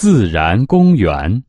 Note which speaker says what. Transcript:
Speaker 1: 自然公园。